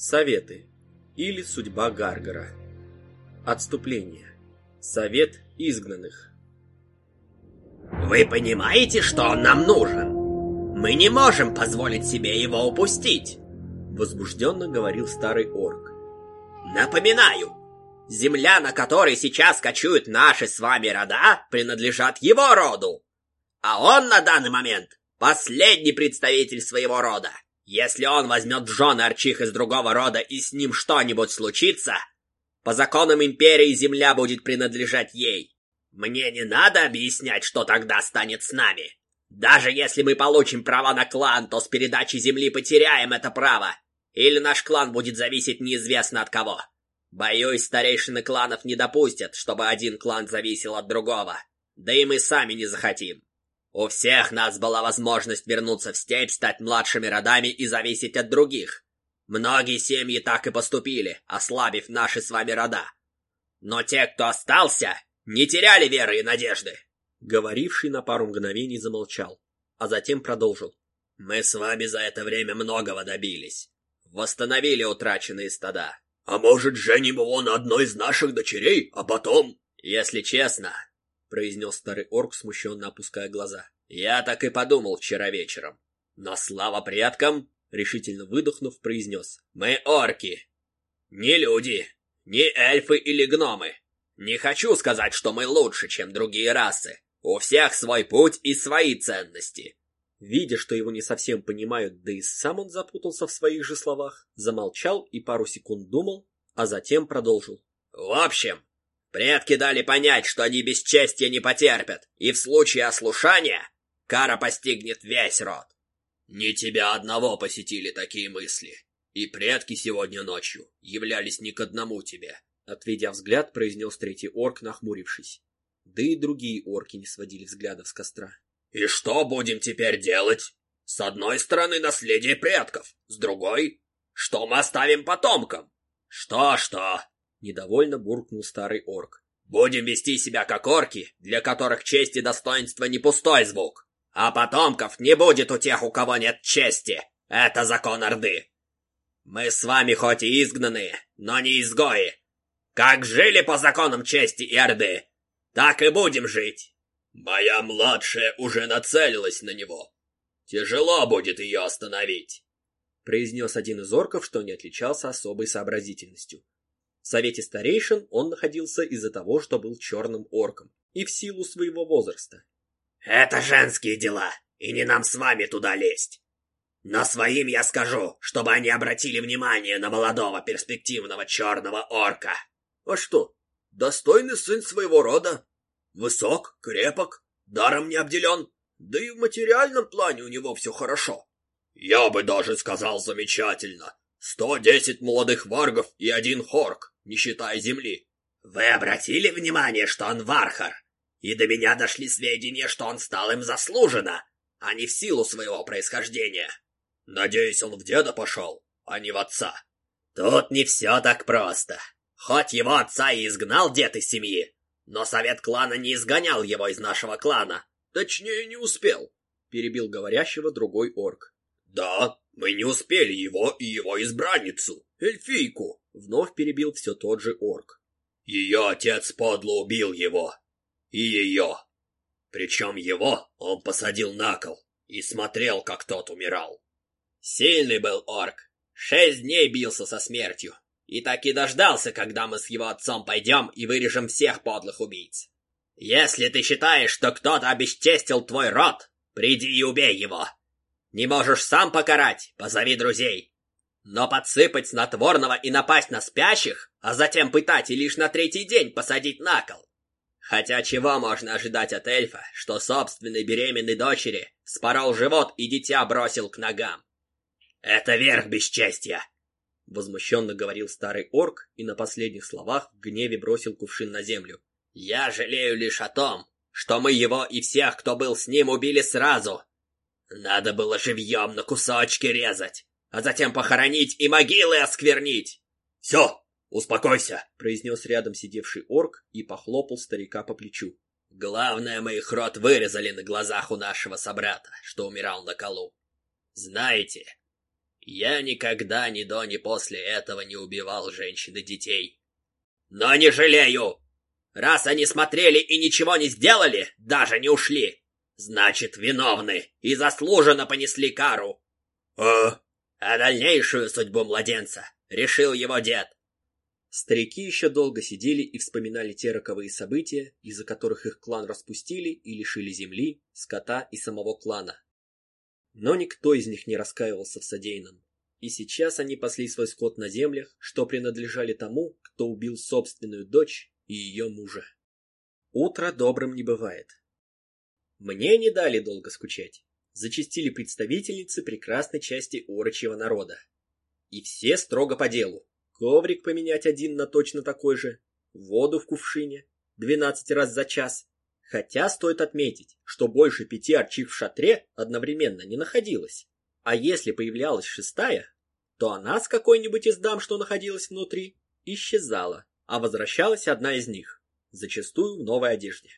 Советы или судьба Гаргара. Отступление. Совет изгнанных. Вы понимаете, что он нам нужен? Мы не можем позволить себе его упустить, возбужденно говорил старый орк. Напоминаю, земля, на которой сейчас кочуют наши с вами рода, принадлежат его роду. А он на данный момент последний представитель своего рода. Если он возьмет в жены арчих из другого рода и с ним что-нибудь случится, по законам Империи земля будет принадлежать ей. Мне не надо объяснять, что тогда станет с нами. Даже если мы получим право на клан, то с передачи земли потеряем это право. Или наш клан будет зависеть неизвестно от кого. Боюсь, старейшины кланов не допустят, чтобы один клан зависел от другого. Да и мы сами не захотим. У всех нас была возможность вернуться в степь, стать младшими родами и зависеть от других. Многие семьи так и поступили, ослабив наши с вами рода. Но те, кто остался, не теряли веры и надежды. Говоривший на пару мгновений замолчал, а затем продолжил. Мы с вами за это время многого добились. Восстановили утраченные стада. А может, женим его на одной из наших дочерей, а потом... Если честно, — произнес старый орк, смущенно опуская глаза. «Я так и подумал вчера вечером. Но слава предкам!» — решительно выдохнув, произнес. «Мы орки. Не люди, не эльфы или гномы. Не хочу сказать, что мы лучше, чем другие расы. У всех свой путь и свои ценности». Видя, что его не совсем понимают, да и сам он запутался в своих же словах, замолчал и пару секунд думал, а затем продолжил. «В общем, Предки дали понять, что они бесчестия не потерпят, и в случае ослушания кара постигнет весь род. Не тебя одного посетили такие мысли, и предки сегодня ночью являлись не к одному тебе. Отведя взгляд, произнес третий орк, нахмурившись. Да и другие орки не сводили взглядов с костра. «И что будем теперь делать? С одной стороны наследие предков, с другой... Что мы оставим потомкам? Что-что? Недовольно буркнул старый орк. «Будем вести себя как орки, для которых честь и достоинство не пустой звук. А потомков не будет у тех, у кого нет чести. Это закон Орды. Мы с вами хоть и изгнанные, но не изгои. Как жили по законам чести и Орды, так и будем жить». «Моя младшая уже нацелилась на него. Тяжело будет ее остановить», — произнес один из орков, что не отличался особой сообразительностью. В совете старейшин он находился из-за того, что был черным орком и в силу своего возраста. «Это женские дела, и не нам с вами туда лезть. Но своим я скажу, чтобы они обратили внимание на молодого перспективного черного орка». «А что, достойный сын своего рода? Высок, крепок, даром не обделен, да и в материальном плане у него все хорошо». «Я бы даже сказал замечательно. Сто десять молодых варгов и один хорк не считая земли. Вы обратили внимание, что он вархар? И до меня дошли сведения, что он стал им заслуженно, а не в силу своего происхождения. Надеюсь, он в деда пошел, а не в отца. Тут не все так просто. Хоть его отца и изгнал дед из семьи, но совет клана не изгонял его из нашего клана. Точнее, не успел, перебил говорящего другой орк. Да, мы не успели его и его избранницу, эльфийку. Вновь перебил все тот же орк. Ее отец подло убил его. И ее. Причем его он посадил на кол и смотрел, как тот умирал. Сильный был орк. Шесть дней бился со смертью. И так и дождался, когда мы с его отцом пойдем и вырежем всех подлых убийц. Если ты считаешь, что кто-то обесчестил твой род, приди и убей его. Не можешь сам покарать, позови друзей. Но подсыпать снотворного и напасть на спящих, а затем пытать и лишь на третий день посадить на кол. Хотя чего можно ожидать от эльфа, что собственной беременной дочери спорол живот и дитя бросил к ногам? Это верх бесчестия! Возмущенно говорил старый орк и на последних словах в гневе бросил кувшин на землю. Я жалею лишь о том, что мы его и всех, кто был с ним, убили сразу. Надо было живьем на кусочки резать а затем похоронить и могилы осквернить. Все, успокойся, произнес рядом сидевший орк и похлопал старика по плечу. Главное, мы их рот вырезали на глазах у нашего собрата, что умирал на колу. Знаете, Я никогда ни до, ни после этого не убивал женщин и детей. Но не жалею! Раз они смотрели и ничего не сделали, даже не ушли, значит, виновны и заслуженно понесли кару. А? А дальнейшую судьбу младенца решил его дед. Старики еще долго сидели и вспоминали те роковые события, из-за которых их клан распустили и лишили земли, скота и самого клана. Но никто из них не раскаивался в содеянном. И сейчас они пасли свой скот на землях, что принадлежали тому, кто убил собственную дочь и ее мужа. Утро добрым не бывает. Мне не дали долго скучать. Зачастили представительницы прекрасной части орочьего народа. И все строго по делу. Коврик поменять один на точно такой же, воду в кувшине, двенадцать раз за час. Хотя стоит отметить, что больше пяти арчих в шатре одновременно не находилось. А если появлялась шестая, то она с какой-нибудь из дам, что находилась внутри, исчезала, а возвращалась одна из них, зачастую в новой одежде.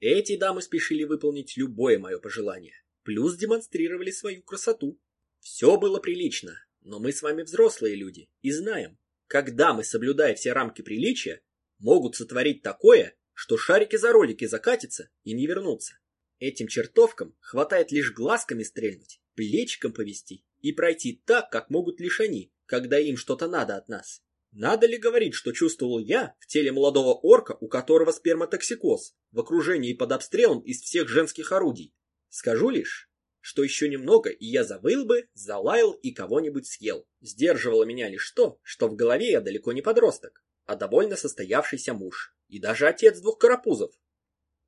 Эти дамы спешили выполнить любое мое пожелание, плюс демонстрировали свою красоту. Все было прилично, но мы с вами взрослые люди и знаем, когда мы, соблюдая все рамки приличия, могут сотворить такое, что шарики за ролики закатятся и не вернутся. Этим чертовкам хватает лишь глазками стрельнуть, плечиком повести и пройти так, как могут лишь они, когда им что-то надо от нас. Надо ли говорить, что чувствовал я в теле молодого орка, у которого сперматоксикоз, в окружении под обстрелом из всех женских орудий? Скажу лишь, что еще немного, и я завыл бы, залаял и кого-нибудь съел. Сдерживало меня лишь то, что в голове я далеко не подросток, а довольно состоявшийся муж, и даже отец двух карапузов.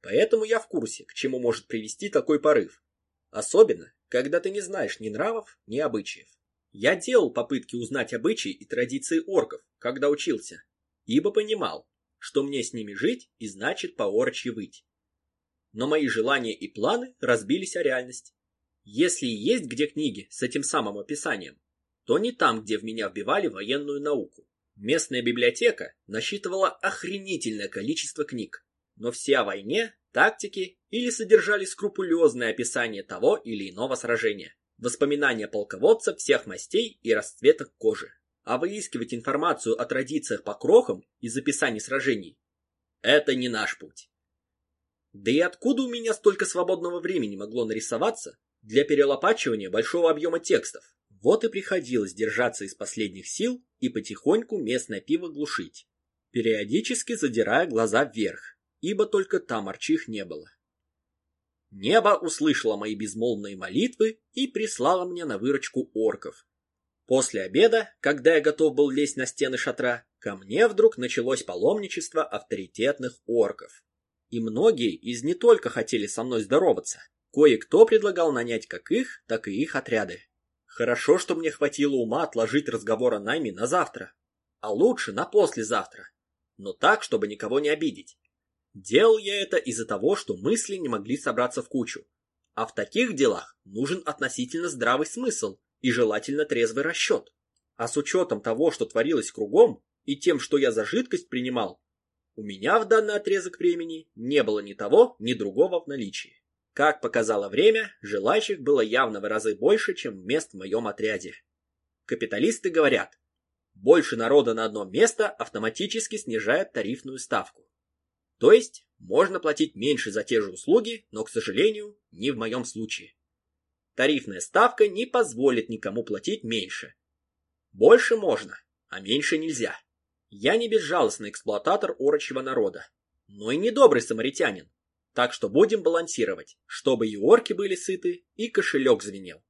Поэтому я в курсе, к чему может привести такой порыв. Особенно, когда ты не знаешь ни нравов, ни обычаев. Я делал попытки узнать обычаи и традиции орков, когда учился, ибо понимал, что мне с ними жить и значит по-орчьи выть. Но мои желания и планы разбились о реальность. Если и есть где книги с этим самым описанием, то не там, где в меня вбивали военную науку. Местная библиотека насчитывала охренительное количество книг, но все о войне, тактике или содержали скрупулезное описание того или иного сражения, воспоминания полководца всех мастей и расцветок кожи. А выискивать информацию о традициях по крохам из описаний сражений – это не наш путь. Да и откуда у меня столько свободного времени могло нарисоваться, для перелопачивания большого объема текстов. Вот и приходилось держаться из последних сил и потихоньку местное пиво глушить, периодически задирая глаза вверх, ибо только там арчих не было. Небо услышало мои безмолвные молитвы и прислало мне на выручку орков. После обеда, когда я готов был лезть на стены шатра, ко мне вдруг началось паломничество авторитетных орков. И многие из не только хотели со мной здороваться, Кое-кто предлагал нанять как их, так и их отряды. Хорошо, что мне хватило ума отложить разговор о найме на завтра. А лучше на послезавтра. Но так, чтобы никого не обидеть. Делал я это из-за того, что мысли не могли собраться в кучу. А в таких делах нужен относительно здравый смысл и желательно трезвый расчет. А с учетом того, что творилось кругом, и тем, что я за жидкость принимал, у меня в данный отрезок времени не было ни того, ни другого в наличии. Как показало время, желающих было явно в разы больше, чем мест в моем отряде. Капиталисты говорят, больше народа на одно место автоматически снижает тарифную ставку. То есть, можно платить меньше за те же услуги, но, к сожалению, не в моем случае. Тарифная ставка не позволит никому платить меньше. Больше можно, а меньше нельзя. Я не безжалостный эксплуататор орочьего народа, но и не добрый самаритянин. Так что будем балансировать, чтобы и орки были сыты, и кошелек звенел.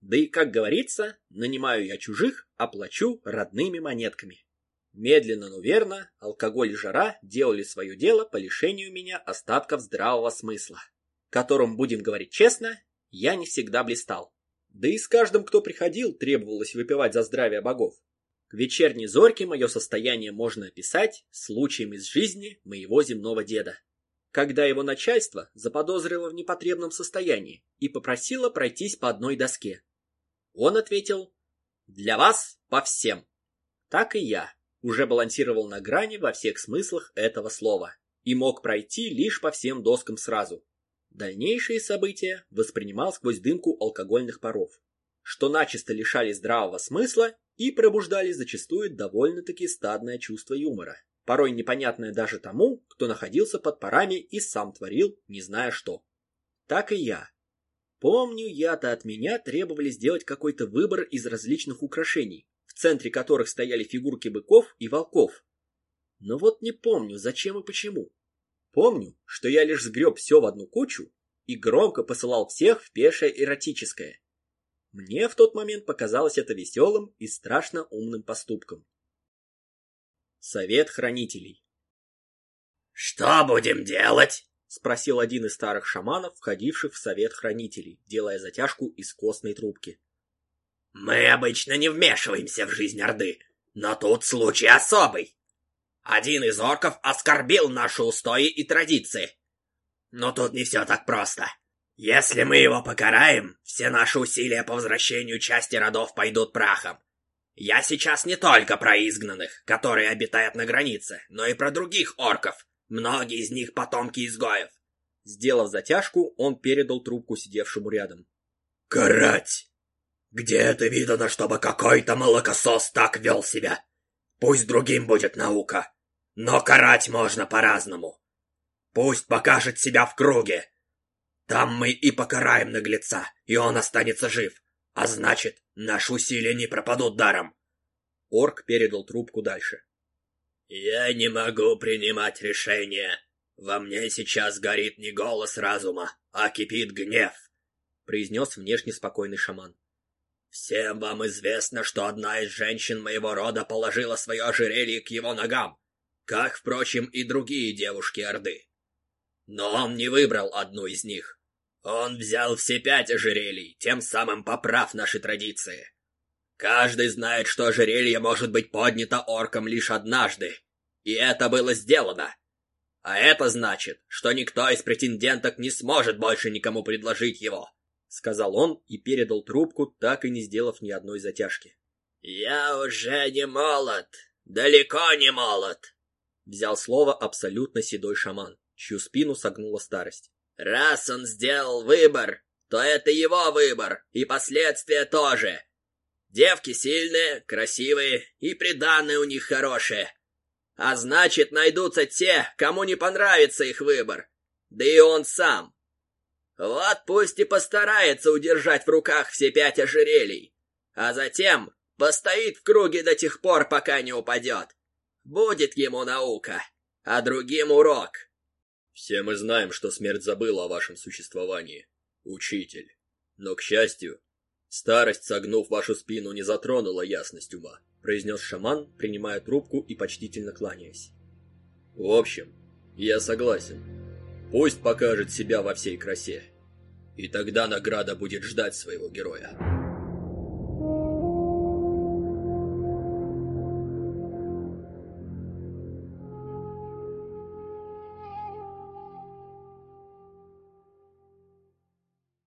Да и, как говорится, нанимаю я чужих, а плачу родными монетками. Медленно, но верно, алкоголь и жара делали свое дело по лишению меня остатков здравого смысла, которым, будем говорить честно, я не всегда блистал. Да и с каждым, кто приходил, требовалось выпивать за здравие богов. К вечерней зорьке мое состояние можно описать случаем из жизни моего земного деда когда его начальство заподозрило в непотребном состоянии и попросило пройтись по одной доске. Он ответил «Для вас по всем». Так и я уже балансировал на грани во всех смыслах этого слова и мог пройти лишь по всем доскам сразу. Дальнейшие события воспринимал сквозь дымку алкогольных паров. что начисто лишали здравого смысла и пробуждали зачастую довольно-таки стадное чувство юмора, порой непонятное даже тому, кто находился под парами и сам творил, не зная что. Так и я. Помню, я-то от меня требовали сделать какой-то выбор из различных украшений, в центре которых стояли фигурки быков и волков. Но вот не помню, зачем и почему. Помню, что я лишь сгреб все в одну кучу и громко посылал всех в пешее эротическое. Мне в тот момент показалось это веселым и страшно умным поступком. Совет хранителей «Что будем делать?» — спросил один из старых шаманов, входивших в совет хранителей, делая затяжку из костной трубки. «Мы обычно не вмешиваемся в жизнь Орды, но тут случай особый. Один из орков оскорбил наши устои и традиции. Но тут не все так просто. Если мы его покараем, все наши усилия по возвращению части родов пойдут прахом. Я сейчас не только про изгнанных, которые обитают на границе, но и про других орков. Многие из них потомки изгоев. Сделав затяжку, он передал трубку сидевшему рядом. «Карать! Где это видано, чтобы какой-то молокосос так вел себя? Пусть другим будет наука, но карать можно по-разному. Пусть покажет себя в круге, там мы и покараем наглеца, и он останется жив. А значит, наши усилия не пропадут даром. Орк передал трубку дальше. Я не могу принимать решения. Во мне сейчас горит не голос разума, а кипит гнев, произнес внешне спокойный шаман. Всем вам известно, что одна из женщин моего рода положила свое ожерелье к его ногам, как, впрочем, и другие девушки Орды. Но он не выбрал одну из них. Он взял все пять ожерелий, тем самым поправ наши традиции. Каждый знает, что ожерелье может быть поднято орком лишь однажды. И это было сделано. А это значит, что никто из претенденток не сможет больше никому предложить его. Сказал он и передал трубку, так и не сделав ни одной затяжки. «Я уже не молод, далеко не молод», — взял слово абсолютно седой шаман, чью спину согнула старость. Раз он сделал выбор, то это его выбор, и последствия тоже. Девки сильные, красивые, и приданные у них хорошие. А значит, найдутся те, кому не понравится их выбор. Да и он сам. Вот пусть и постарается удержать в руках все пять ожерелий. А затем постоит в круге до тех пор, пока не упадет. Будет ему наука, а другим урок. Все мы знаем, что смерть забыла о вашем существовании, учитель. Но, к счастью, старость, согнув вашу спину, не затронула ясность ума, произнес шаман, принимая трубку и почтительно кланяясь. В общем, я согласен. Пусть покажет себя во всей красе. И тогда награда будет ждать своего героя.